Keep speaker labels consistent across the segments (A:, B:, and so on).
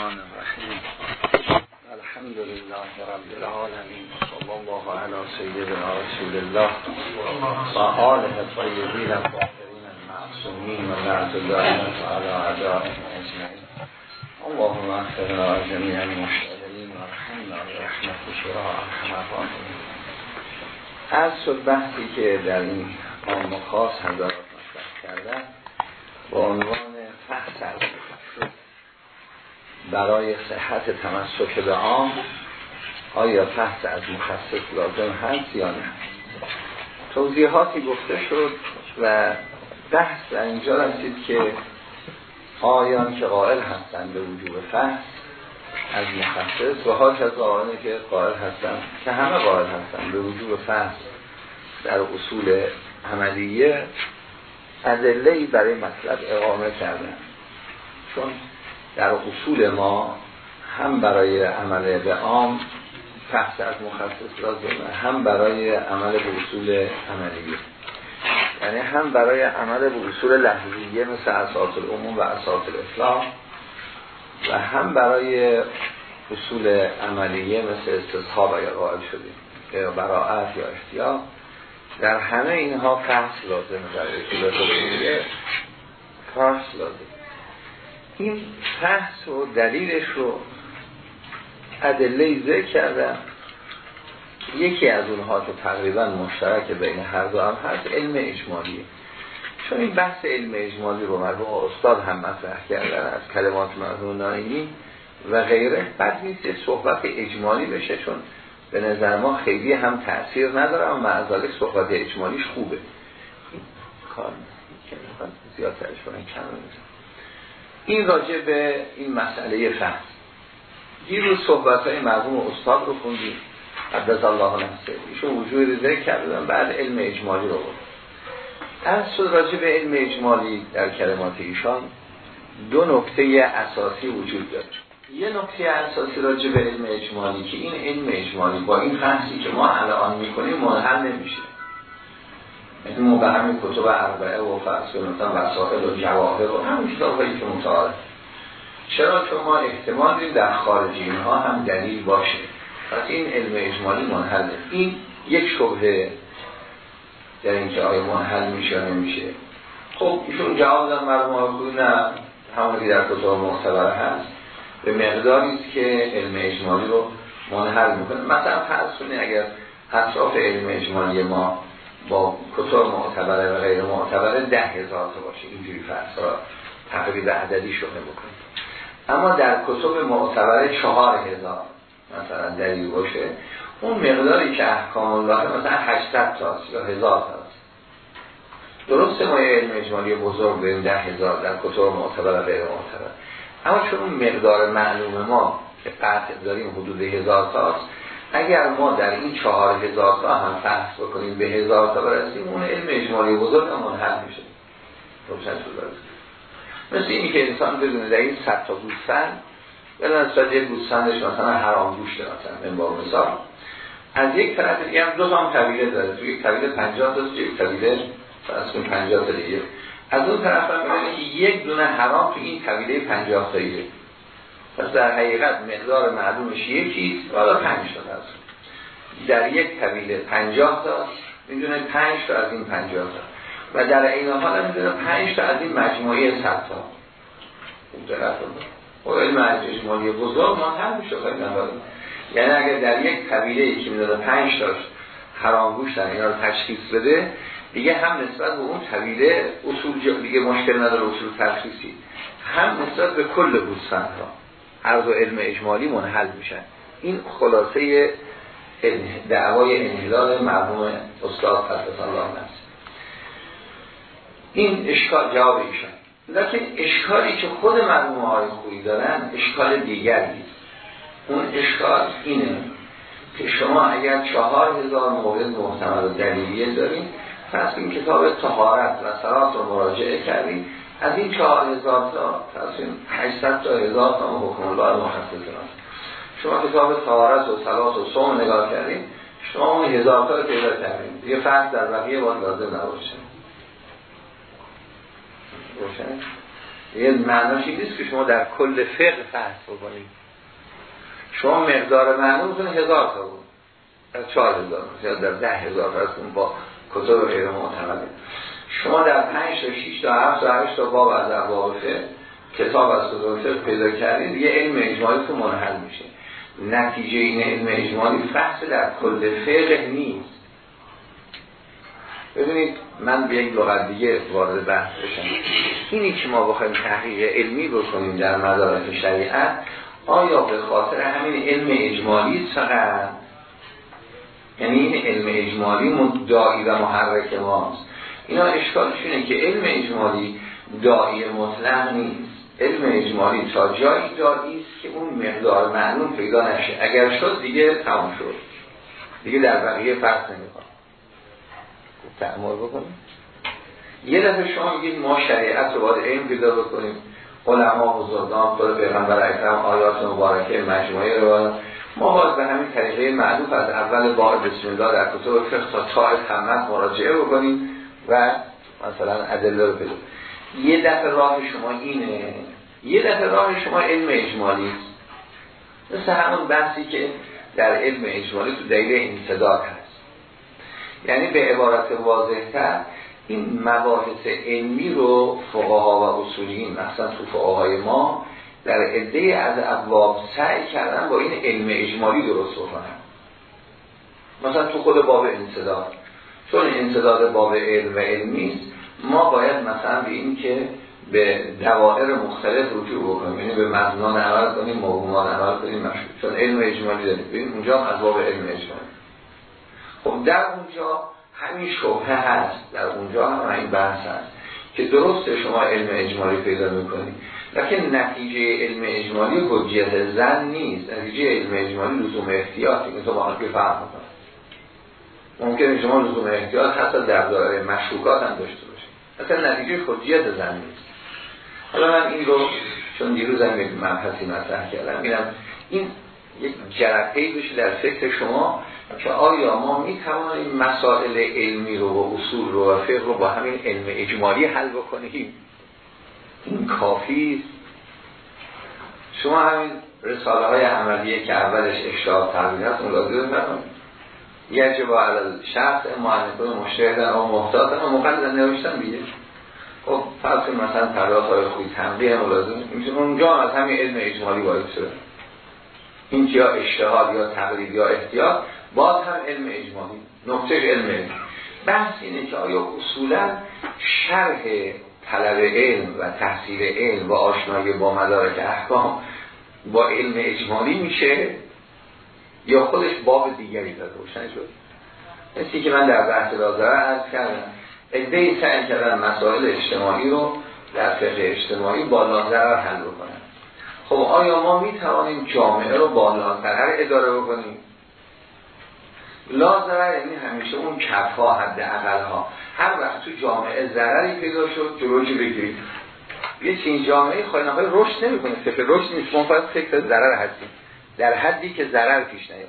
A: الرحمن الرحیم. الحمد لله رب العالمین. صلی الله علی سیدنا رسول الله و آله طیبین الطاهرین المعصومین و لعنت الله تعالی اعدائهم اجمعین. اللهم اغفرنا جميع المشتغلین و رحمنا برحمتك یا ارحم الراحمین از شد بحثی که در این عام خاص حضرات مطرح کردن با عنوان فحص برای صحت تمسک به عام آیا فحص از مخصص لازم هست یا نه؟ توضیحاتی گفته شد و بحث در اینجا رسید که آیان که قائل هستند به وجوب فحص از مخصص و ها آیانی که قائل هستند که همه قائل هستند به وجوب فحص در اصول عملیه ادله برای مطلب اقامه کردن. چون در اصول ما هم برای عمل به عام فحص از مخصص لازمه هم برای عمل به اصول عملیه. یعنی هم برای عمل به اصول لحظیه مثل اساس العموم و اساس الاسلام و هم برای اصول عملیه مثل استصحاب یا قائل شدیم یا براعت یا احتیاط. در همه اینها فحص لازمه در اصول فحص لازمه این فحص و دلیلش رو ادله ذکر کردم. یکی از اونها که تقریبا مشترک بین هر دو هم هست علم اجمالیه. چون این بحث علم اجمالی رو مرحوم استاد هم مطرح کردن از کلمات مرحوم و غیره بعد نیست صحبت اجمالی بشه چون به نظر ما خیلی هم تأثیر نداره اما معذالک صحبت اجمالیش خوبه. کار زیاد ترش کنن کم این راجع به این مسئله فهم. دیروز صحبت های مرحوم استاد رو خوندیم. قدس الله نفسه ایشون وجود ذکر کردن بعد علم اجمالی رو بود از شد راجع به علم اجمالی در کلمات ایشان دو نکته اساسی وجود داره یه نکته اساسی راجع به علم اجمالی که این علم اجمالی با این فحصی که ما الان می‌کنیم منحل نمیشه. مثل ما به همین کتب اربعه و فرس مثلا وسائل و جواهر و همین کتاب که متعارف. چرا؟ چون ما احتمال داریم در خارجی اینها هم دلیل باشه. پس این علم اجمالی منحله این یک شبهه در اینکه آیا منحل میشه یا نمیشه. خب ایشون جواب دادن مرموم نه. همونی در کتاب معتبر هست. به مقداری که علم اجمالی رو منحل می‌کنه. مثلا فرض اگر اطراف علم اجمالی ما با کتب معتبره و غیر معتبره ده هزار تا باشه. اینجوری فرض را تقریب عددی شده بکنیم اما در کتب معتبره چهار هزار مثلا دلیل باشه. اون مقداری که احکام الله مثلا 800 تاست یا هزار تاست درسته ما یه علم اجمالی بزرگ داریم ده هزار در کتب معتبر و غیر معتبر اما چون اون مقدار معلوم ما که قطع داریم حدود هزار تاست اگر ما در این چهار هزار تا هم فحص بکنیم به هزار تا برسیم اون علم اجمالی بزرگ هم منحل میشه. مثل اینی که انسان بدونه در این صد تا گوستن یا نسبت یک گوستندش مثلا حرام گوشته مثلا من با مثال. از یک طرف دیگه هم دو تا هم طویله داره. تو یک طویله 50 تا یک طویله فرض کن 50 تا دیگه. از اون طرف هم که یک دونه حرام تو این طویله 50 تاییه پس در حقیقت مقدار معلومش یکیست والا پنج تا هست در یک طویله پنجاه تا. می‌دونه پنج تا از این پنجاه تا. و در این حال می‌دونه پنج تا از این مجموعه ست تا. خوب و علم اجمالی بزرگ ما هم میشه یعنی اگر در یک طویله که می‌دونه پنج تاش حرام گوشتن اینا رو تشخیص بده دیگه هم نسبت به اون طویله اصول دیگه مشکل نداره اصول تشخیصی. هم نسبت به کل گوسفند ها عرض و علم اجمالی منحل میشن. این خلاصه دعوای انحلال مرحوم استاد قدس الله نفس این اشکال جواب ایشان. لیکن اشکالی که خود مرحوم های خویی دارن اشکال دیگری. اون اشکال اینه که شما اگر چهار هزار مورد محتمل و دلیلیه دارین پس این کتاب تهارت و سرات رو مراجعه کردیم از این چهار هزار تا تصمیم 800 تا هزار تا حکم الله مخصص هست شما کتاب تهارت و صلات و صوم نگاه کردیم شما اون هزار تا رو پیدا کردیم دیگه فرق در بقیه باید لازم نباشه. روشن؟ یه معناش این نیست که شما در کل فقه فحص بکنید شما مقدار معلوم هزار تا بود. در چهار هزار یا در ده هزار فرسون با کتب غیر معتمده شما در پنج تا شیش تا هفت تا هشت تا باب از ابواب کتاب از کتب پیدا کردید یه علم اجمالی تو منحل میشه. نتیجه این علم اجمالی فحص در کل فقه نیست. ببینید من به یک لغت دیگه وارد بحث بشم. اینی که ما بخوایم تحقیق علمی بکنیم در مدارک شریعت آیا به خاطر همین علم اجمالی فقط یعنی این علم اجمالی مدعی و محرک ماست. اینا اشکالش اینه که علم اجمالی دایی مطلق نیست. علم اجمالی تا جایی دایی است که اون مقدار معلوم پیدا نشه. اگر شد دیگه تمام شد. دیگه در بقیه فرق نمی‌کنه. تعمال بکنیم. یه دفعه شما میگید ما شریعت رو باید علم پیدا بکنیم. علما بزرگان خود پیغمبر اکرم آیات مبارکه مجموعه رو ما باید به همین طریقه معلوف از اول بار بسم در کتب فقه تا تای تمت مراجعه بکنیم. و مثلا ادله رو پیدا یه دفعه راه شما اینه. یه دفعه راه شما علم اجمالی. مثل همون بحثی که در علم اجمالی تو دلیل انصداد هست. یعنی به عبارت واضحتر این مباحث علمی رو فقها و اصولیین مثلا تو فقهای ما در عده از ابواب سعی کردن با این علم اجمالی درست بکنن. مثلا تو خود باب انصداد چون انصداد باب علم و علمی ما باید مثلا به این که به دوائر مختلف رجوع بکنیم یعنی به مضمون عمل کنیم موضوعان عمل کنیم مشهور چون علم اجمالی داریم. ببین اونجا از باب علم اجمالی. خب در اونجا همین شبهه هست. در اونجا هم این بحث هست که درست شما علم اجمالی پیدا می‌کنید لیکن نتیجه علم اجمالی حجیت زن نیست. نتیجه علم اجمالی لزوم احتیاطی. که تو که فهم ممکنه شما لزوم احتیاط حتی در داره مشروکات هم داشته باشید. اصلا نتیجه حجیت زن نیست حالا من این رو چون دیروزم یک مبحثی مطرح کردم میرم این یک جرقه بشه در فکر شما که آیا ما می توانیم مسائل علمی رو و اصول رو و فقه رو با همین علم اجمالی حل بکنیم؟ این کافی شما همین رساله های عملیه که اولش اشتاب تقلیل هست ملاحظه بفرمایید یجب علل شخص معنیکون مشتهدن و محتاطن و مقلدن نوشتن بیه خب فرض مثلا تلاف های خوی تنبیه ملازم میشه اونجا از همین علم اجمالی باید شده. این یا اشتهاد یا تقلید یا احتیاط باز هم علم اجمالی. نقطه علم اجمالی بحث اینه که آیا اصولا شرح طلب علم و تحصیل علم و آشنایی با مدارک احکام با علم اجمالی میشه؟ یا خودش باب دیگری داره روشن شد. مثلی که من در بحث لازره عرض کردم ادهی سعی کردن مسائل اجتماعی رو در فقه اجتماعی با لازره حل بکنن. خب آیا ما می توانیم جامعه رو با لازره اداره بکنیم؟ لازره یعنی همیشه اون کفا حد ها هر وقت تو جامعه ضرری پیدا شد جلوشی بگیرید یه چین جامعه خواهی رشد نمی کنه فکر رشد نیست. ما فقط فکر ضرر هستیم. در حدی که ضرر پیش نیاد.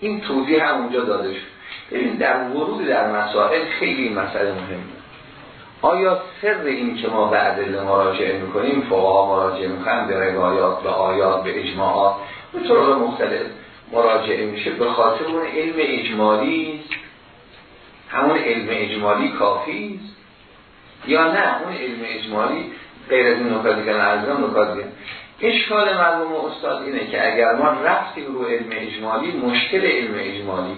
A: این توضیح هم اونجا داده شد. ببین در ورود در مسائل خیلی مسئله مهمه. آیا سر این که ما به عدل مراجعه می‌کنیم فقها مراجعه می‌کنیم به روایات به آیات به اجماعات به طرق مختلف مراجعه میشه؟ به خاطر اون علم اجمالی همون علم اجمالی کافی است. یا نه اون علم اجمالی غیر از این نکاتی که نرزم نکاتی اشکال مرموم استاد اینه که اگر ما رفتیم رو علم اجمالی مشکل علم اجمالی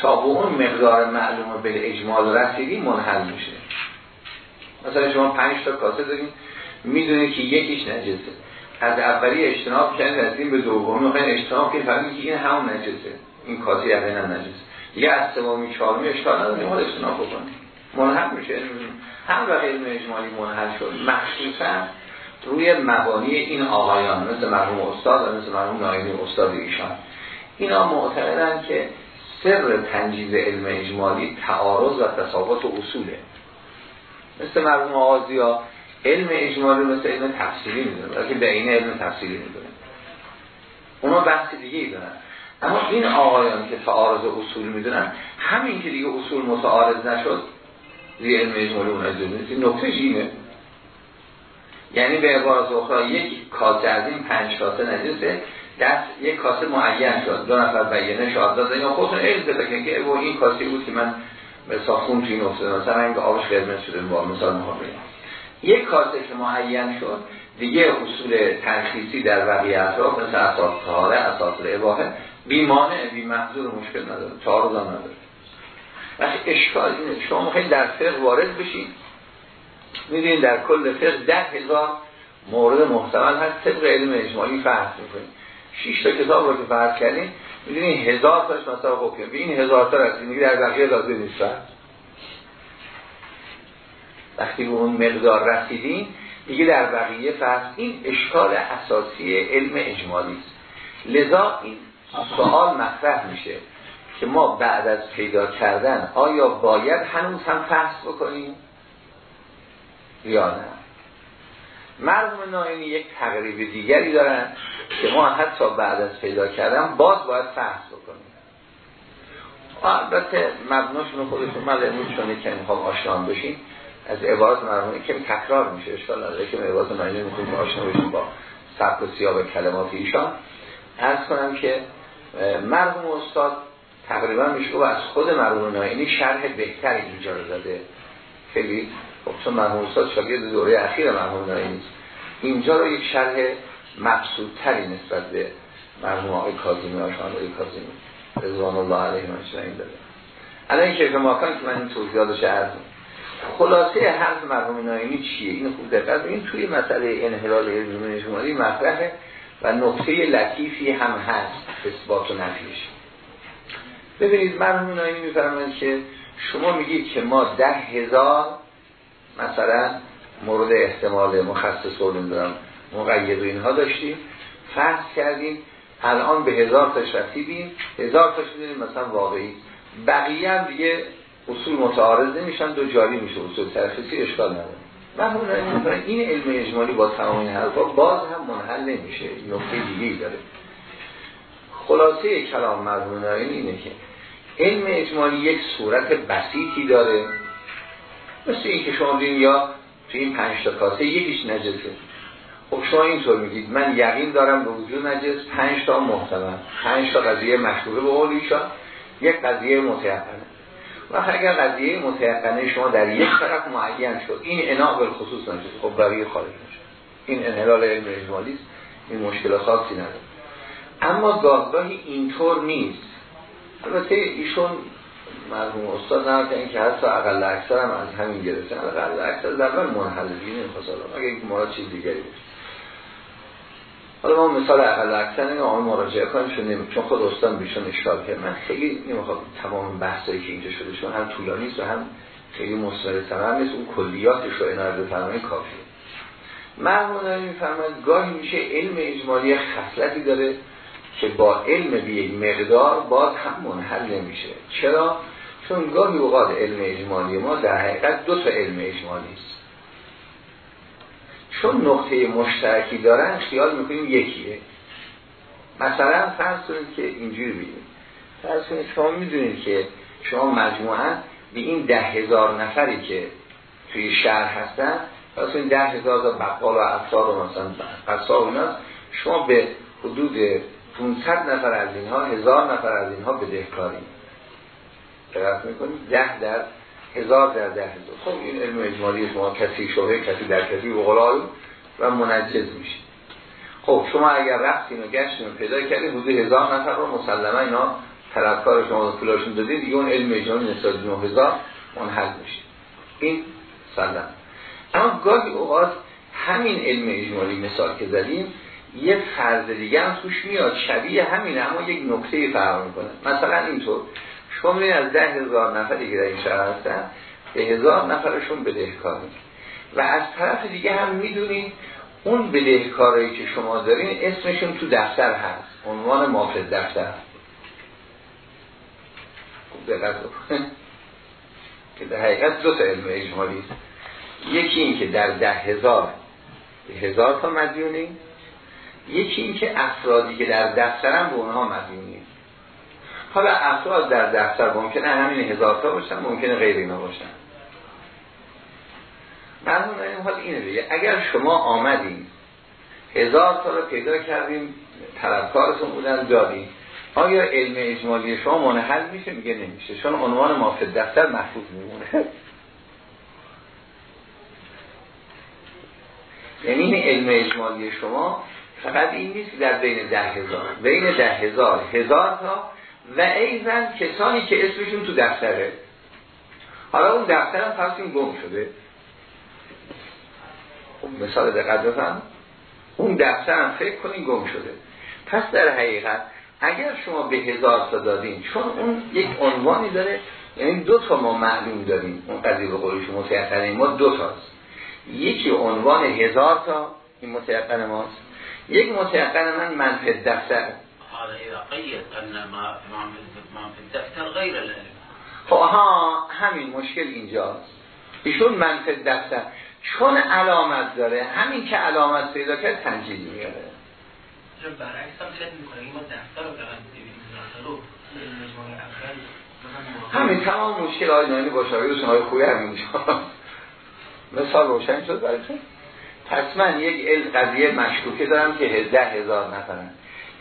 A: تا به اون مقدار معلوم به اجمال رسیدی منحل میشه. مثلا شما پنج تا کاسه داریم می‌دونید که یکیش نجسه. از اولی اجتناب کردن رسیدیم به دومی می‌خواین اجتناب که فهمید که این همون نجسه. این کاسه یقینا نجسه. دیگه از سومی چهارمی اشکال نداریم حال اجتناب بکنیم منحل میشه. هم علم اجمالی منحل شد. مخصوصا روی مبانی این آقایان مثل مرحوم استاد و مثل مرحوم نایمی استاد ایشان. اینا معتقدن که سر تنجیز علم اجمالی تعارض و تساوات و اصوله. مثل مرحوم آغازی ها علم اجمالی مثل علم تفسیری می‌دونه که به این علم تفسیری می‌دونه. اونا بحث دیگه ای دارن. اما این آقایان که تعارض و اصول می‌دونن همین که دیگه اصول متعارض نشد روی علم اجمالی اون از نکته اینه یعنی به عبارت اخرى یک کاسه از این پنج کاسه نجسه دست یک کاسه معین شد. دو نفر بیانه شاد دادن. یا خودتون علم بکنید که این کاسه بود که من مثلا خون توی این مثلا اینکه آبش قرمز شده با مثال می‌خوام یک کاسه که معین شد دیگه اصول تنخیصی در بقیه اطراف مثل اساس طهاره اساس اباحه بی مانع بی محضور مشکل نداره. تعارض نداره. وقتی اشکال اینه شما خیلی در فقه وارد بشین می‌دونید در کل فقه ده هزار مورد محتمل هست. طبق علم اجمالی فحص می‌کنید شش تا کتاب رو که فحص کردین می‌دونید هزار تاش مثلا حکم به این هزار تا رسید در بقیه لازم نیست وقتی به اون مقدار رسیدین دیگه در بقیه فصل این اشکال اساسی علم اجمالی است. لذا این سوال مطرح میشه که ما بعد از پیدا کردن آیا باید هنوز هم فحص بکنیم؟ یا نه. مرحوم ناینی یک تقریب دیگری دارن که ما حتی بعد از پیدا کردن باز باید فحص بکنیم. البته مبناشون خودشون من چونه که می‌خوام آشنان بشیم از عبارت مرحومی که تکرار میشه اشکال نداره. که عبارت مرحومی میخویم آشنا بشیم با سبک و سیاب کلمات ایشان. ارز کنم که مرحوم استاد تقریبا میشه و از خود مرحوم ناینی شرح بهتری اینجا رو داده. خیلی خب چون مرحوم استاد شاگرد دوره اخیر مرحوم ناینی اینجا رو یک شرح مقصودتری نسبت به مرحوم آقای کاظمی آشان آقای کاظمی رضوان الله علیه من داده الان که ماکان که من این توضیحاتش عرض خلاصه حرف مرحوم نایمی چیه؟ این خوب دقت این توی مسئله انحلال علم شمالی مطرحه و نقطه لطیفی هم هست اثبات و نفیش. ببینید مرحوم نایمی میفرمایند که شما میگید که ما ده هزار مثلا مورد احتمال مخصص و نمی‌دونم مقید و اینها داشتیم. فرض کردیم الان به هزار تاش رسیدیم هزار تاش مثلا واقعی. بقیه هم دیگه اصول متعارض نمیشن دو جاری میشه اصول. ترخیصی اشکال نداره. من این علم اجمالی با تمام این حرفا باز هم منحل نمیشه. نکته دیگه داره. خلاصه کلام مرحوم اینه که علم اجمالی یک صورت بسیطی داره. مثل این که شما دین یا تو این پنج تا کاسه یکیش نجسه. خب شما اینطور میگید من یقین دارم به وجود نجس پنج تا محتمل پنج تا قضیه مشهوره به قول یک قضیه متعقنه و اگر قضیه متعقنه شما در یک طرف معین شد این اناق به خصوص نشد خب برای خارج این انحلال علم اجمالی این مشکل خاصی نداره. اما گاهگاهی اینطور نیست. البته ایشون مرحوم استاد نمیدن که حتی اقل اکثر هم از همین گرفتن اقل اکثر در اول منحل دین اگه یک مراد چیز دیگری بود. حالا ما مثال اقل اکثر این آن مراجعه کنیم چون, چون خود استان بیشون اشکال کرد. من خیلی نمی‌خوام تمام بحثایی که اینجا شده چون هم طولانی و هم خیلی مصور تمام نیست اون کلیاتش رو عنایت بفرمایید کافیه. مرحوم داره میفرماید گاهی میشه علم اجمالی خصلتی داره که با علم به یک مقدار باز هم منحل نمیشه. چرا؟ چون گاهی اوقات علم اجمالی ما در حقیقت دو تا علم اجمالی است. چون نقطه مشترکی دارن خیال می‌کنیم یکیه. مثلا فرض کنید که اینجوری بگیم. فرض کنید شما می‌دونید که شما مجموعا به این ده هزار نفری که توی شهر هستن فرض کنید ده هزار تا بقال و افسار و مثلا قصار اونا شما به حدود 500 نفر از اینها هزار نفر از اینها بدهکاری دقت می‌کنید ده در هزار در ده هزار. خب این علم اجمالی شما کسی شبه کسی در کسی بغلال و منجز میشه خب شما اگر رفتین و گشتین و پیدا کردین حدود هزار نفر رو مسلما اینا طلبکار شما پولاشون دادید دیگه اون علم اجمالی نسبت نه هزار منحل میشه. این سلم اما گاهی اوقات همین علم اجمالی مثال که زدیم یه فرض دیگه هم توش میاد شبیه همینه اما یک نکته فرق می‌کنه. مثلا اینطور شما از ده هزار نفری که در این شهر هستن به هزار نفرشون بدهکاری و از طرف دیگه هم می‌دونید اون بدهکاری که شما دارین اسمشون تو دفتر هست. عنوان مافد دفتر. که در حقیقت دو تا علم اجمالی است. یکی این که در ده هزار هزار تا مدیونی یکی این که افرادی که در دفترم به اونها مدیونی حالا افراد در دفتر ممکنه همین هزار تا باشن ممکنه غیر اینا باشن. مرحوم این حال اینه دیگه. اگر شما آمدین هزار تا رو پیدا کردیم طلبکارتون بودن دادیم آیا علم اجمالی شما منحل میشه؟ میگه نمیشه. چون عنوان ما دفتر محفوظ میمونه. یعنی این علم اجمالی شما فقط این نیست در بین ده هزار. بین ده هزار. هزار تا و ایزن کسانی که اسمشون تو دفتره. حالا اون دفتر هم پس این گم شده. خب مثال دقت بفهم. اون دفتر هم فکر کنین گم شده. پس در حقیقت اگر شما به هزار تا دادین چون اون یک عنوانی داره یعنی دو تا ما معلوم داریم. اون قضیه به قول شما ما دو تاست. یکی عنوان هزار تا این متیقن ماست. یک متیقن من منفذ دفتر. خب ها همین مشکل اینجاست. ایشون منفذ دفتر. چون علامت داره همین که علامت پیدا کرد تنجیل میاره برعکس هم فکر می‌کنه ما دفتر رو همین تمام مشکل های نانی با شاگرد شما خوبی همینجا مثال روشن شد براتون پس من یک قضیه مشکوکه دارم که ده هزار نفرن.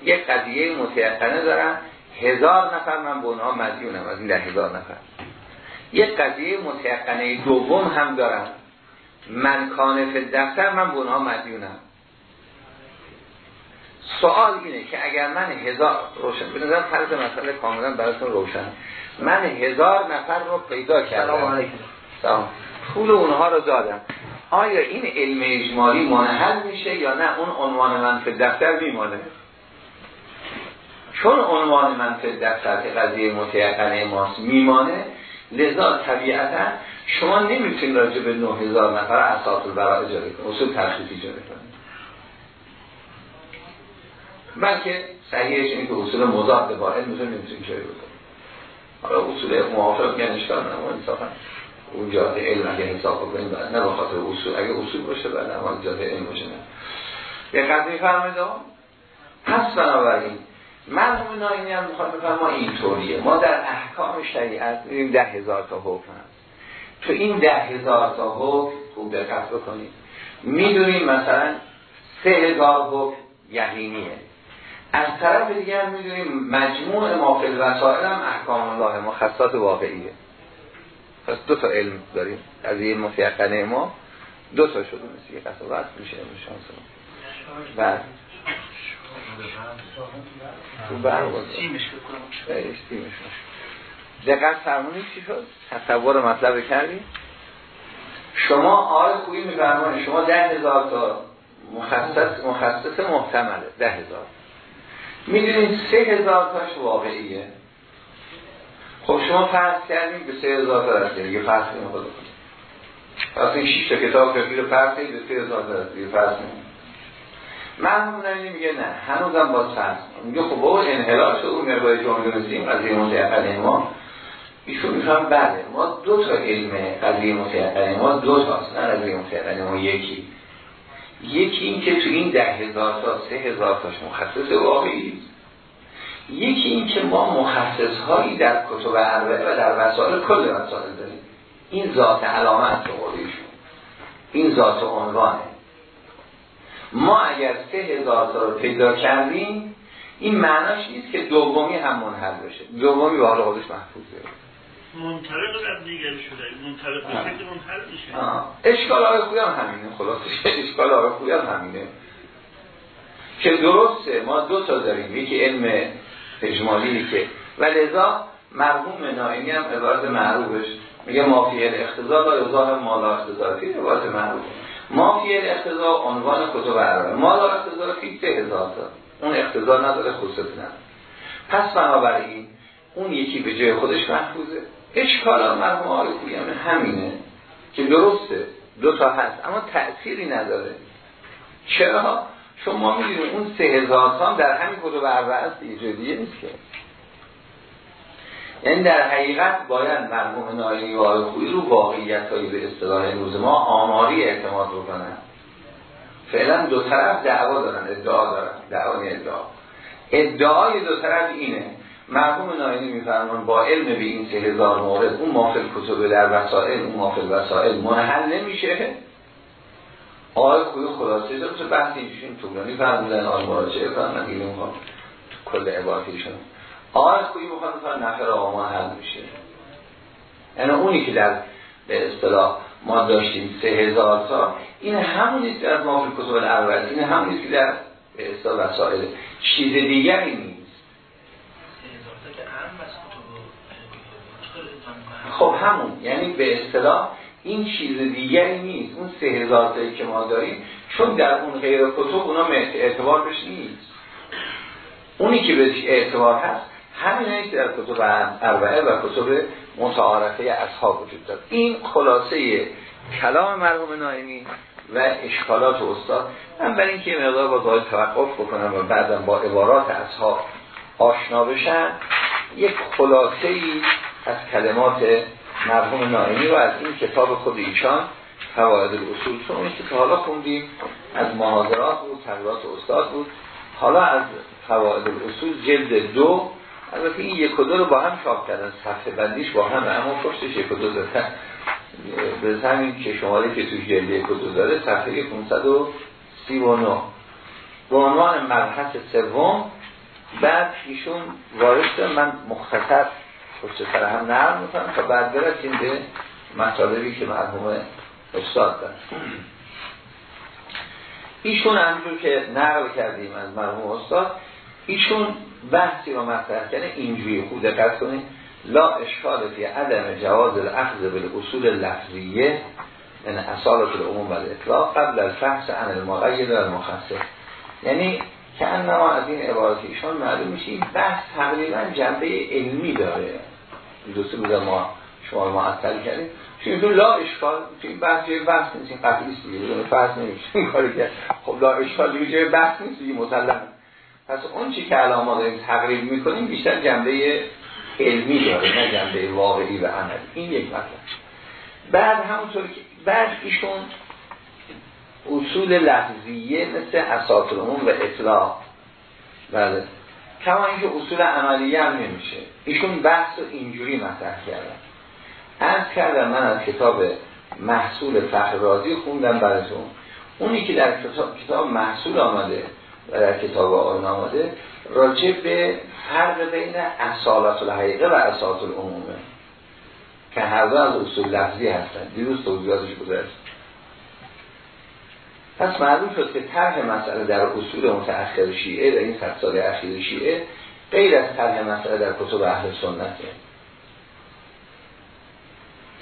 A: یک قضیه متیقنه دارم. هزار نفر من به اونها مدیونم از این ده هزار نفر. یک قضیه متیقنه دوم هم دارم. من کانف دفتر من به اونها مدیونم سوال اینه که اگر من هزار روشن به نظر فرض مسئله کاملا براتون روشن. من هزار نفر رو پیدا کردم. سلام. پول اونها رو دادم. آیا این علم اجمالی منحل میشه یا نه؟ اون عنوان منفع دفتر میمانه. چون عنوان منفع دفتر که قضیه متیقنه ماست میمانه لذا طبیعتا شما نمی‌تونید راجع به 9000 نفر اساس البراء اجاره کنید اصول ترخیصی اجاره کنید. بلکه صحیحش اینه که اصول مضاد با علم نمی‌تونید اجاره بکنید. حالا اصول موافق یعنی اشکال نمو انصافا اون جاده علم اگه حساب کنیم نه به خاطر اصول اگه اصول باشه بعد اما جاده علم باشه نه. یه قضیه فرمایید پس بنابراین مرحوم ناینی هم می‌خواد ما اینطوریه. ما در احکام شریعت میدیم ده هزار تا حکم هست. تو این ده هزار تا حکم خوب دقت بکنید. می‌دونیم مثلا سه هزار حکم یقینیه. از طرف دیگر می‌دونیم مجموع مافل وسائل هم احکام الله مخصصات واقعیه. پس دو تا علم داریم. از این مفیقنه ما دو تا شده. مثل یه قصد میشه. علم ما بعد دقیق فرمونی چی شد؟ تصور مطلب کردی؟ شما آل خوبی میفرمانی شما ده هزار تا مخصص, مخصص محتمله. ده هزار. می‌دونید سه هزار تاش واقعیه. خب شما فرض کردیم به سه هزار تا رسید یه فرض کنیم خود پس این شیش تا کتاب رو فرض کنیم به سه هزار تا رسید فرض کنیم مرحوم نوینی میگه نه هنوزم باز فرض میگه خب با انحلال شد اون مقدار جمعه نسیم قضیه متعقل ما. ایشون میفهم بله ما دو تا علم قضیه متعقل ما دو تاست نه قضیه متعقل ما یکی. یکی این که تو این ده هزار تا سه هزار تاش مخصص واقعی. یکی این که ما مخصص هایی در کتب اربعه و در وسائل کل وسائل داریم. این ذات علامت رو این ذات عنوانه. ما اگر سه هزار تا رو پیدا کردیم این معناش نیست که دومی هم منحل بشه. دومی به حال خودش محفوظه
B: منطلق در دیگر شده. منطلق به شکل منحل میشه.
A: اشکال آقای هم همینه خلاصش اشکال آقای هم همینه که درسته ما دو تا داریم. یکی علم اجمالی که و لذا مرحوم ناینی هم عبارت معروفش. میگه مافیه الاختزا لا یزاه مالا اختزا فی عبارت معروف مافیه الاختزا عنوان کتب عربه. مالا اختزا فی سه هزار اون اختزا نداره خصوص نداره. پس بنابراین اون یکی به جای خودش محفوظه. اشکال مرحوم آقای هم همینه که درسته دو تا هست اما تأثیری نداره. چرا؟ چون ما اون سه هزار در همین کتب عربه است دیگه نیست که. یعنی در حقیقت باید مرحوم ناینی و آقای رو واقعیت هایی به اصطلاح امروز ما آماری اعتماد بکنن. فعلا دو طرف دعوا دارن ادعا دارن دعوا ادعا. ادعای دو طرف اینه. مرحوم ناینی میفرمان با علم به این سه هزار مورد اون مافل کتب در وسائل اون مافل وسائل منحل نمیشه. آقای خوی خلاصه داره تو بحث ایشون طولانی فرمودن آقای مراجعه من اینو می‌خوام کل عبارتیشون. خوی می‌خواد مثلا نفر آقا حل میشه؟ یعنی اونی که در به اصطلاح ما داشتیم سه هزار تا این همونیست از ما فی کتب الاول این همونیست که در به اصطلاح وسائل چیز دیگری نیست. خب همون یعنی به اصطلاح این چیز دیگری نیست. اون سه هزار تایی که ما داریم چون در اون غیر کتب اونا اعتبار بهش نیست. اونی که بهش اعتبار هست همین که در کتب اربعه و کتب متعارفه اصحاب وجود دارد. این خلاصه کلام مرحوم نایمی و اشکالات استاد. من برای اینکه مقدار با باید توقف بکنم و بعدم با عبارات اصحاب آشنا بشن یک خلاصه ای از کلمات مرحوم نائمی و از این کتاب خود ایشان فواید الاصول. چون که حالا خوندیم از محاضرات بود تقریبات استاد بود. حالا از فواید الاصول جلد دو البته این یک و دو رو با هم چاپ کردن صفحه بندیش با هم اما پشتش یک و دو دادن به همین که شماره که توی جلد یک و دو داره صفحه 539 به عنوان مبحث سوم بعد ایشون وارد من مختصر پشت سر هم نرم می‌کنم تا بعد برسیم به مطالبی که مرحوم استاد دارن ایشون همجور که نقل کردیم از مرحوم استاد ایشون بحثی رو مطرح کنه اینجوری خود دقت کنید. لا اشکال فی عدم جواز الاخذ اصول لفظیه یعنی اصالت العموم و الاطلاق قبل الفحص عن المقید و المخصص یعنی که انما از این عبارت ایشان معلوم میشه این بحث تقریبا جنبه علمی داره. دو سه روز ما شما رو معطل کردیم. چون اینطور لا اشکال این بحث جای بحث نیست این قطعی است دیگه فرض نمیشه. کاری که خب لا اشکال دیگه بحث نیست دیگه مسلم پس اون چی که الان ما داریم تقریب می‌کنیم بیشتر جنبه علمی داره نه جنبه واقعی و عملی. این یک مطلب. بعد همونطور که بعد ایشون اصول لحظیه مثل اساس و اطلاع. بله. کما اینکه اصول عملیه هم نمیشه. ایشون بحث رو اینجوری مطرح کردن. از کردم من از کتاب محصول فخر رازی خوندم براتون. اونی که در کتاب, کتاب محصول آمده و در کتاب آن آمده راجع به فرق بین اصالات الحقیقه و اصالات العمومه. که هر دو از اصول لفظی هستن دیروز توضیحاتش گذاشت پس معلوم شد که طرح مسئله در اصول متأخر شیعه در این صد سال اخیر شیعه غیر از طرح مسئله در کتب اهل سنته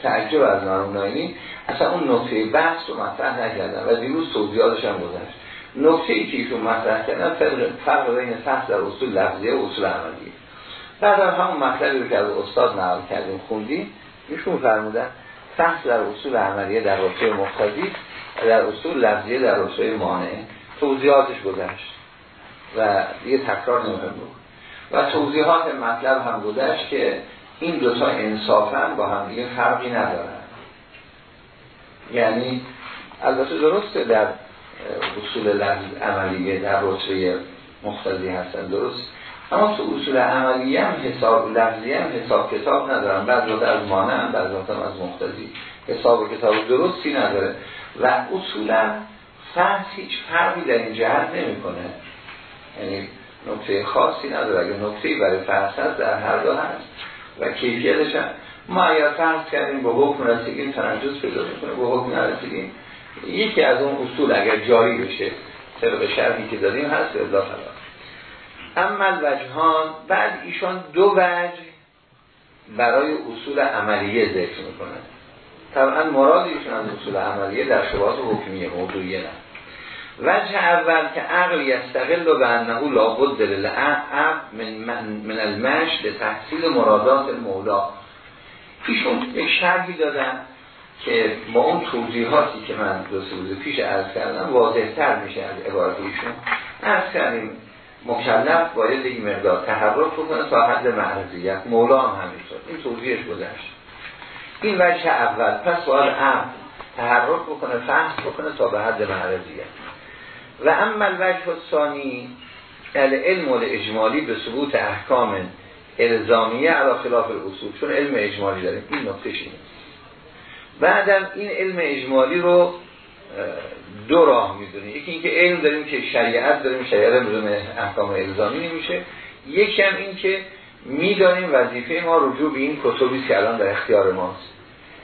A: تعجب از ناینی اصلا اون نقطه بحث رو مطرح نکردن و دیروز توضیحاتش هم گذشت. نقطه ای که ایشون مطرح کردن فرق بین فحص در اصول لفظیه و اصول عملیه بعد هم همون مطلبی رو که از استاد نقل کردیم خوندیم ایشون فرمودن فحص در اصول عملیه در رابطه مقتضی در اصول لفظیه در اصول مانعه توضیحاتش گذشت و یه تکرار نمی‌خوام و توضیحات مطلب هم گذشت که این دوتا انصافا با هم دیگه فرقی ندارن. یعنی البته درسته در اصول عملیه در رتبه مختلفی هستن درست؟ اما تو اصول عملیه هم حساب لفظی هم حساب کتاب ندارن. بعد از مانع هم بعد هم از مختلفی حساب کتاب درستی نداره. و اصولا فحص هیچ فرقی در این جهت نمی‌کنه. یعنی نکته خاصی نداره. اگر نکته برای فحص هست در هر دو هست. و کیفیتش هم ما اگر فرض کردیم با حکم رسیدیم تنجز پیدا می‌کنه با حکم نرسیدیم یکی از اون اصول اگر جاری بشه طبق شرحی که دادیم هست ازا خلاص اما وجهان بعد ایشان دو وجه برای اصول عملیه ذکر می‌کنه طبعا مراد ایشون از اصول عملیه در شباهات حکمیه موضوعیه نه. وجه اول که عقل یستقل و به انهو لابد للعقل من, من, المش به تحصیل مرادات مولا. ایشون یک شرحی دادن. که با اون توضیحاتی که من دو سه روز پیش عرض کردم واضح تر میشه از عبارت ایشون. عرض کردیم مکلف باید یک مقدار تحرک بکنه تا حد معرضیت مولا هم همینطور. این توضیحش گذشت. این وجه اول. پس باید عقل تحرک بکنه فهم بکنه تا به حد معرضیت و اما الوجه ثانی علم اجمالی به ثبوت احکام الزامیه علا خلاف الاصول. چون علم اجمالی داریم. این نقطه نیست بعدم این علم اجمالی رو دو راه می‌دونه یکی اینکه علم داریم که شریعت داریم شریعت بدون احکام الزامی نمیشه. یکی هم این که می‌دانیم وظیفه ما رجوع به این کتبی که الان در اختیار ماست.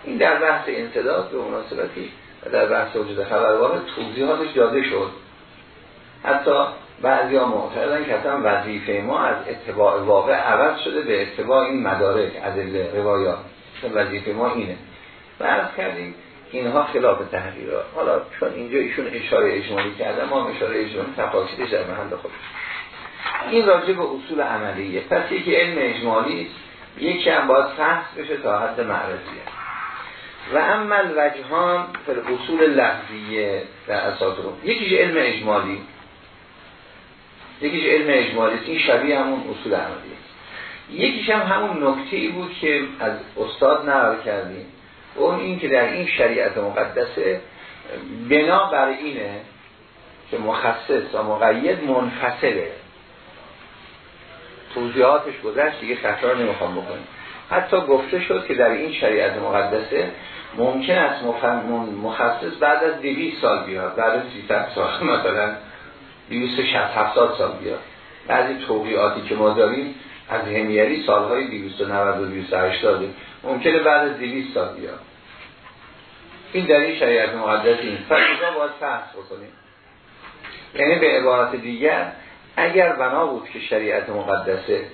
A: این در بحث انتداد به مناسبتی و در بحث وجود خبروار توضیحاتش داده شد. حتی بعضی ها معتقدن که اصلا وظیفه ما از اتباع واقع عوض شده به اتباع این مدارک عدل روایات. وظیفه ما اینه. و کردیم. اینها خلاف تحقیرات حالا چون اینجا ایشون اشاره اجمالی کرده ما اشاره اجمالی تفاصیلش در محل خودش. این راجع به اصول عملیه. پس یکی علم اجمالی یکی هم باید فحص بشه تا حد معرضیه و عمل وجهان پر اصول لفظیه در اساس رو یکیش علم اجمالی. یکیش علم اجمالی. این شبیه همون اصول عملیه. یکیش هم همون نکته ای بود که از استاد نقل کردیم. اون این که در این شریعت مقدسه بنا بر اینه که مخصص و مقید منفصله. توضیحاتش گذشت دیگه تکرار نمی‌خوام بکنیم. حتی گفته شد که در این شریعت مقدسه ممکن است مخصص بعد از 200 سال بیاد. بعد از 300 سال مثلا 270 سال بیاد. بعضی توقیاتی که ما داریم از همیری سالهای 290 و 280 ممکنه بعد از 200 سال بیاد. این در این شریعت مقدس این فرضا باید فحص بکنیم. یعنی به عبارت دیگر اگر بنا بود که شریعت مقدسه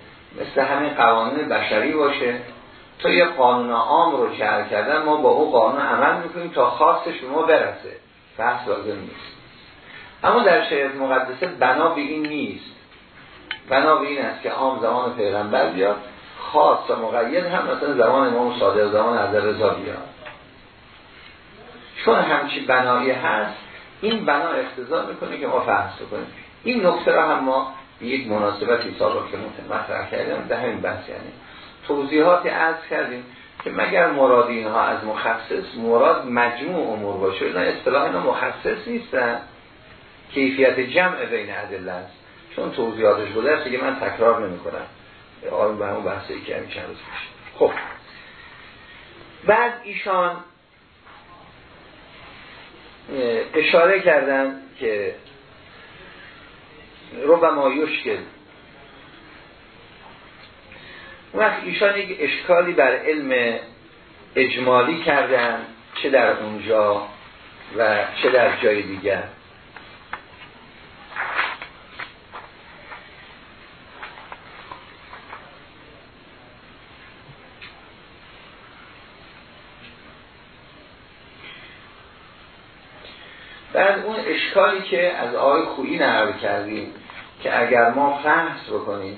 A: مثل همین قوانین بشری باشه تا یه قانون عام رو جعل کردن ما با او قانون عمل می‌کنیم تا خواستش به ما برسه. فحص لازم نیست. اما در شریعت مقدسه بنا به این نیست. بنا به این است که عام زمان پیغمبر بیاد خاص و مقید هم مثلا زمان امام صادق زمان از رضا بیاد. چون همچی بنایی هست این بنا اختزار می‌کنه که ما فحص کنیم این نکته را هم ما یک مناسبتی سابق که مطرح کردیم در همین بحث یعنی. توضیحات از کردیم که مگر مراد اینها از مخصص مراد مجموع امور باشه. نه اصطلاح اینا مخصص نیستن. کیفیت جمع بین ادله است. چون توضیحاتش بوده است که من تکرار نمی کنم آن به همون بحثی که چند روز خب. بعد ایشان اشاره کردن که ربما یشکل. وقت ایشان یک اشکالی بر علم اجمالی کردن چه در اونجا و چه در جای دیگر بعد اون اشکالی که از آقای خویی نقل کردیم که اگر ما فحص بکنیم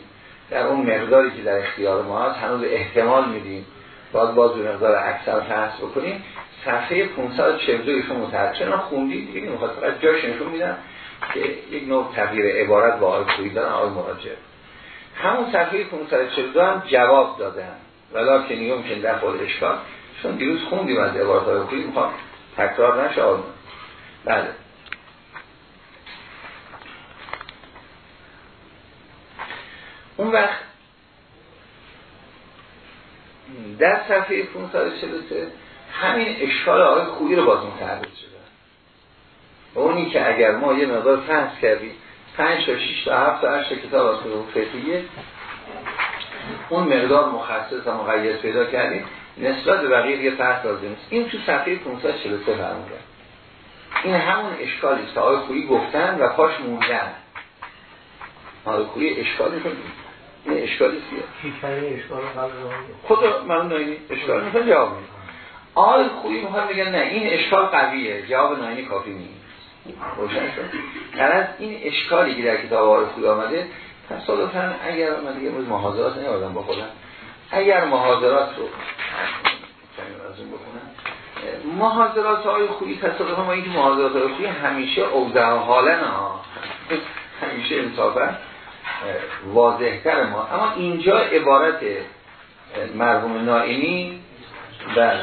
A: در اون مقداری که در اختیار ما هست هنوز احتمال میدیم باید باز به مقدار اکثر فحص بکنیم. صفحه 542 ایشون متعرض خوندید دیگه نمی‌خواد فقط جاش نشون میدن که یک نوع تغییر عبارت با آقای خویی دارن آقای مراجع. همون صفحه 542 هم جواب دادن. ولی که نیوم که در خود اشکال. چون دیروز خوندیم از عبارت های خویی. می‌خوام تکرار نشه. بله. اون وقت در صفحه 543 همین اشکال آقای خویی رو باز متعرض شده. اونی که اگر ما یه مقدار فحص کردیم 5 تا 6 تا 7 تا 8 کتاب از فقهیه اون مقدار مخصص و مقید پیدا کردیم نسبت به بقیه یه فرق لازم است این تو صفحه 543 فرموده این همون اشکالی است که آقای خویی گفتن و پاش موندن. آقای خویی اشکالی رو این اشکالی سیه خود من ناینی اشکال می‌خواد جواب میده آقای خویی می‌خواد بگن نه این اشکال قویه. جواب ناینی کافی نیست. روشن شد. در از این اشکالی که در کتاب آقای خویی آمده تصادفا اگر من دیگه امروز محاضرات نمیادم با خودم اگر محاضرات رو از اون بکنم محاضرات های خویی تصادفا ما اینکه محاضرات های خویی همیشه اوزه حالن ها همیشه انصافا. واضحتر ما. اما اینجا عبارت مرحوم نائینی بله.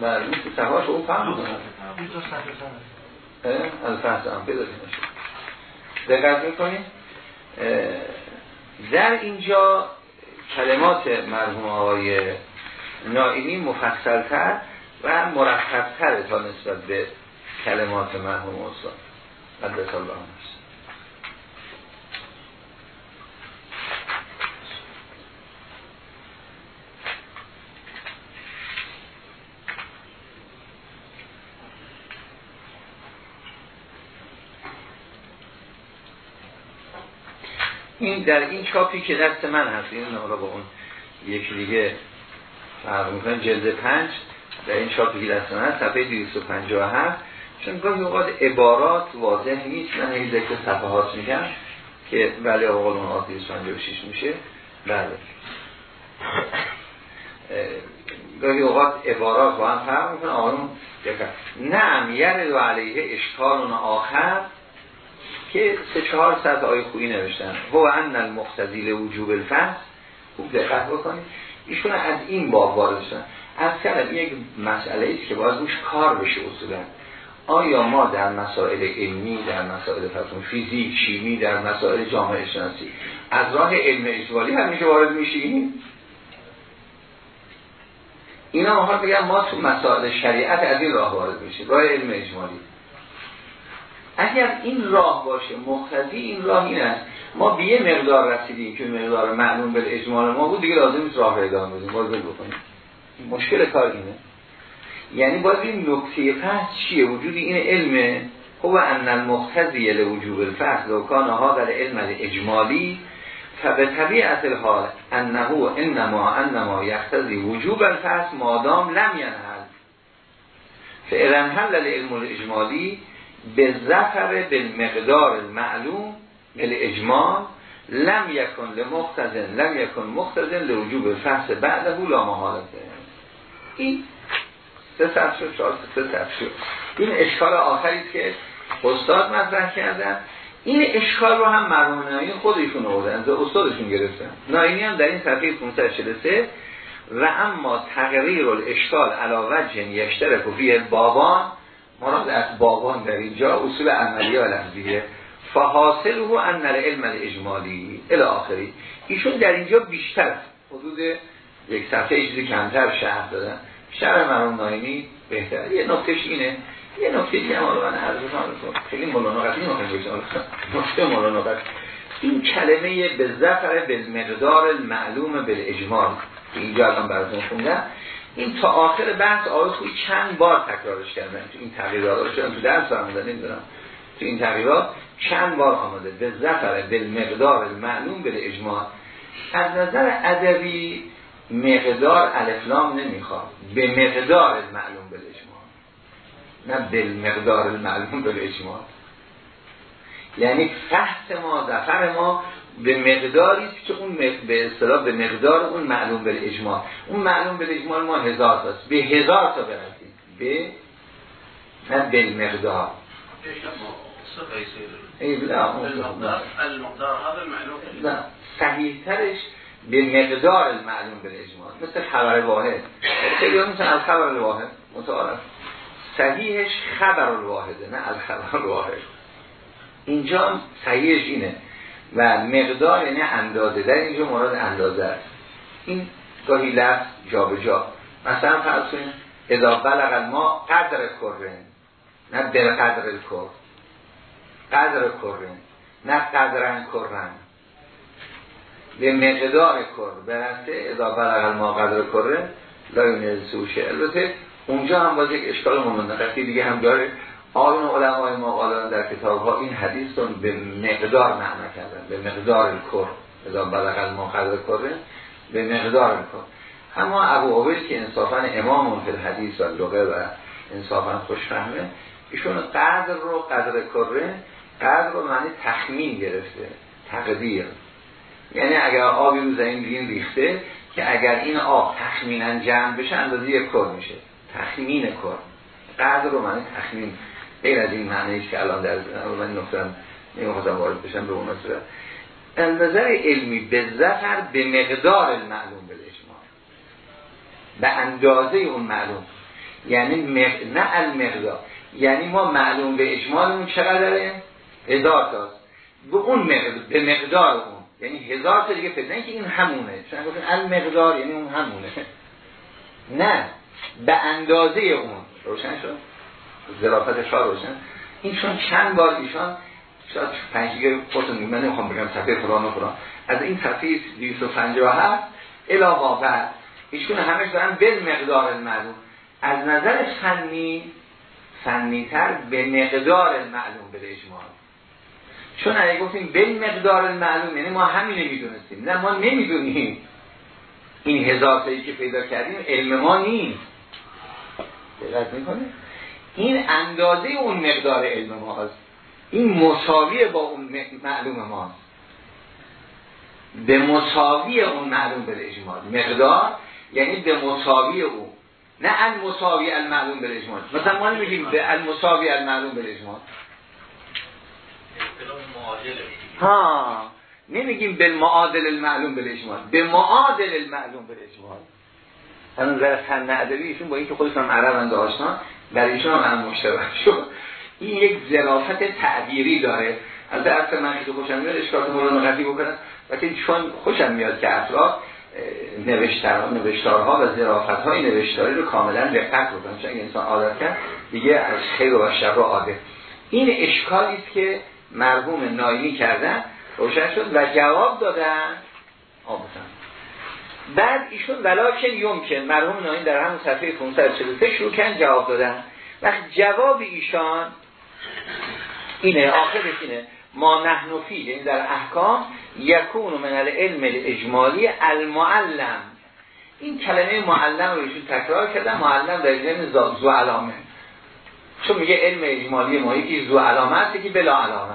A: بله این صفحاش اون فهم از فحص هم بداریم دقت می‌کنیم در اینجا کلمات مرحوم آقای نائینی مفصلتر و مرتبتر تا نسبت به کلمات مرحوم استاد. قدس الله هست این در این چاپی که دست من هست این حالا با اون یکی دیگه فرق می‌کنه جلد پنج در این چاپی که دست من هست صفحه 257 چون گاهی اوقات عبارات واضح نیست من این ذکر صفحات میگم که ولی آقا اون آقا 256 میشه. بله. گاهی اوقات عبارات با هم فرق می‌کنه. آقایون نعم یرد و علیه اشکال آخر. که سه چهار صد آیه خویی نوشتن. هو ان المختزیل وجوب الفحص. خوب دقت بکنید. ایشون از این باب وارد شدن. از کلم یک مسئله است که باید روش کار بشه اصولا. آیا ما در مسائل علمی در مسائل فتون فیزیک شیمی در مسائل جامعه شناسی از راه علم اجوالی همیشه وارد میشیم؟ اینا ما بگم ما تو مسائل شریعت از این راه وارد میشیم. راه علم اجمالی اگر این راه باشه مختزی این راه این است. ما به یه مقدار رسیدیم که مقدار معلوم به اجمال ما بود دیگه لازم نیست راه ادامه بدیم. باز بکنیم. مشکل کار اینه. یعنی باز این نکته فحص چیه؟ وجود این علمه خب ان المختزی لوجوب الفحص لو کان در علم اجمالی فبه طبیعت الحال انه انما انما یختزی وجوب الفحص مادام لم ینحل فعلا حل العلم الاجمالی؟ به زفر به مقدار معلوم اجمال لم یکن لمختزن لم یکن مختزن لوجوب فحص بعد لا محالته این سه سطح شد چهار سه شد. این اشکال آخری که استاد مطرح کردن این اشکال رو هم مرموم نایی خودشون آوردن از استادشون گرفتن. نایینی هم در این صفحه 543 و اما تغییر الاشکال علاوه جن یشتر فی بابان مراد از بابان در اینجا اصول عملی و لحظیه فحاصل او ان علم اجمالی الى آخری. ایشون در اینجا بیشتر حدود یک صفحه چیزی کمتر شهر دادن. شهر مرون نایمی بهتر یه نکتهش اینه. یه نکته دیگه هم من عرض کنم خیلی مولانقت این نکته مولانقت این کلمه به زفر به مقدار معلوم به اجمال اینجا الان براتون خوندم. این تا آخر بحث آقای چند بار تکرارش کردن تو این تغییرات. رو تو درس آمده نمی‌دونم. تو این تغییرات چند بار آمده به زفر به مقدار معلوم به اجماع. از نظر ادبی مقدار الفلام نمی‌خواد. به مقدار معلوم به اجماع. نه به مقدار معلوم به اجماع. یعنی فحص ما زفر ما به مقداری که اون به اصطلاح به مقدار اون معلوم به اجماع. اون معلوم به اجماع ما هزار تاست به هزار تا برسیم. به؟ نه به مقدار. نه. صحیح ترش به مقدار المعلوم به اجماع. مثل خبر واحد. خیلی هم مثل خبر الواحد. متعارف. صحیحش خبر الواحده نه الخبر الواحد. اینجا صحیحش اینه. و مقدار یعنی اندازه در اینجا مراد اندازه است. این گاهی لفظ جا به جا مثلا فرض کنید اذا بلغ ما قدر کرن. نه بر قدر کر قدر کرن. نه قدرن کرن. به مقدار کر برسته اذا بلغ ما قدر کرن لا سوشه. البته اونجا هم باز یک اشکال ممنقتی دیگه هم داره آیون علمای ما قالان در کتاب ها این حدیث رو به مقدار معنا کردن به مقدار کر اذا بلغ ما قدر کره به مقدار کر اما ابو عبید که انصافا امام فی الحدیث و لغه و انصافا خوشفهمه ایشون قدر رو قدر کره قدر رو معنی تخمین گرفته تقدیر. یعنی اگر آبی رو زمین ریخته که اگر این آب تخمینا جمع بشه اندازه یک کر میشه. تخمین کر قدر رو معنی تخمین. غیر از این معنیش که الان در من نقطم نمی‌خواستم وارد بشم به اون صورت از نظر علمی به زفر به مقدار المعلوم به اجماع به اندازه اون معلوم. یعنی مق... نه المقدار. یعنی ما معلوم به اجمالمون چقدره؟ هزار تاست. به اون مقدار به مقدار اون. یعنی هزار تا دیگه پیدا که این همونه. چون گفتن المقدار یعنی اون همونه. نه. به اندازه اون. روشن شد؟ ظرافت شاه روشن این چون چند بار ایشان شاید پنج دیگه خودتون من نمی‌خوام بگم صفحه فلان و از این صفحه 257 الا واقع ایشون همش دارن به مقدار المعلوم از نظر فنی فنیتر به مقدار المعلوم به اجمال چون اگه گفتیم به مقدار المعلوم یعنی ما همین می‌دونستیم. نه ما نمی‌دونیم. این هزار تایی که پیدا کردیم علم ما نیست. دقت می‌کنه این اندازه اون مقدار علم ماست. این مساوی با اون معلوم ماست. به مساوی اون معلوم به اجمال مقدار یعنی به مساوی اون نه المساوی المعلوم به اجمال مثلا ما نمیگیم به المساوی المعلوم به اجمال ها. نمیگیم به معادل المعلوم به اجمال به معادل المعلوم به اجمال همون ذره فن ادبی با اینکه خودشون عربند آشنا. در ایشون هم مشتبه شد. این یک ظرافت تعبیری داره. از اصل من که خوشم میاد اشکالات مولانا قطعی بکنم. وقتی چون خوشم میاد که افراد نوشتار نوشتارها و ظرافت های نوشتاری رو کاملا دقت بکنن. چون انسان عادت کرد دیگه از خیر و شر عادت این اشکالی است که مرحوم نایمی کردن روشن شد و جواب دادن آموزن بعد ایشون ولاکن یمکن مرحوم نایمی در همون صفحه 543 شروع کردن جواب دادن. وقت جواب ایشان اینه آخرش اینه. ما نحنفی یعنی در احکام یکون من العلم اجمالی المعلم. این کلمه معلم رو ایشون تکرار کردن معلم در علم زو علامه چون میگه علم اجمالی ما یکی زو علامه هست یکی بلا علامه.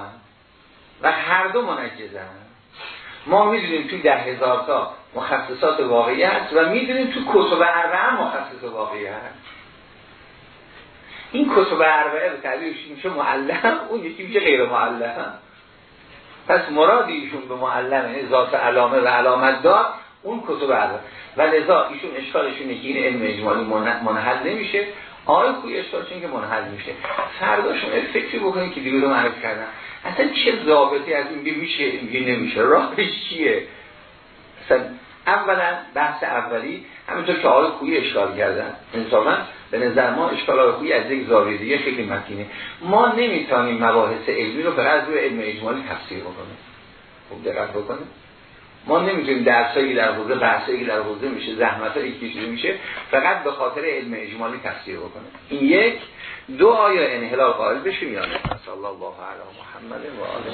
A: و هر دو منجزن. ما می‌دونیم توی ده هزار تا مخصصات واقعی هست و می‌دونیم تو کتب اربعه مخصص واقعی هست. این کتب اربعه به تعبیرش میشه؟ معلم؟ اون یکی میشه غیر معلم. پس مراد ایشون به معلم ذات علامه و علامت دار اون کتب اربعه و لذا ایشون اشکالشونه که این علم اجمالی منحل نمیشه. خوی اشکال چون که منحل میشه. فردا شما فکری بکنید که دیگه رو معرف کردن. اصلا چه ضابطی از این میشه این نمیشه. راهش چیه؟ اصلا اولا بحث اولی همینطور که آقای خویی اشکال کردن. انصافا به نظر ما اشکال آقای خویی از یک زاویه دیگه خیلی متینه. ما نمی‌تونیم مباحث علمی رو فقط روی علم اجمالی تفسیر بکنیم. خوب دقت بکنیم ما نمی‌تونیم درسایی در حوزه بحثایی در حوزه میشه زحمتایی کشیده میشه فقط به خاطر علم اجمالی تفسیر بکنه. این یک. دو آیا انحلال قائل بشیم یا نه؟ صلی الله علی محمد و آله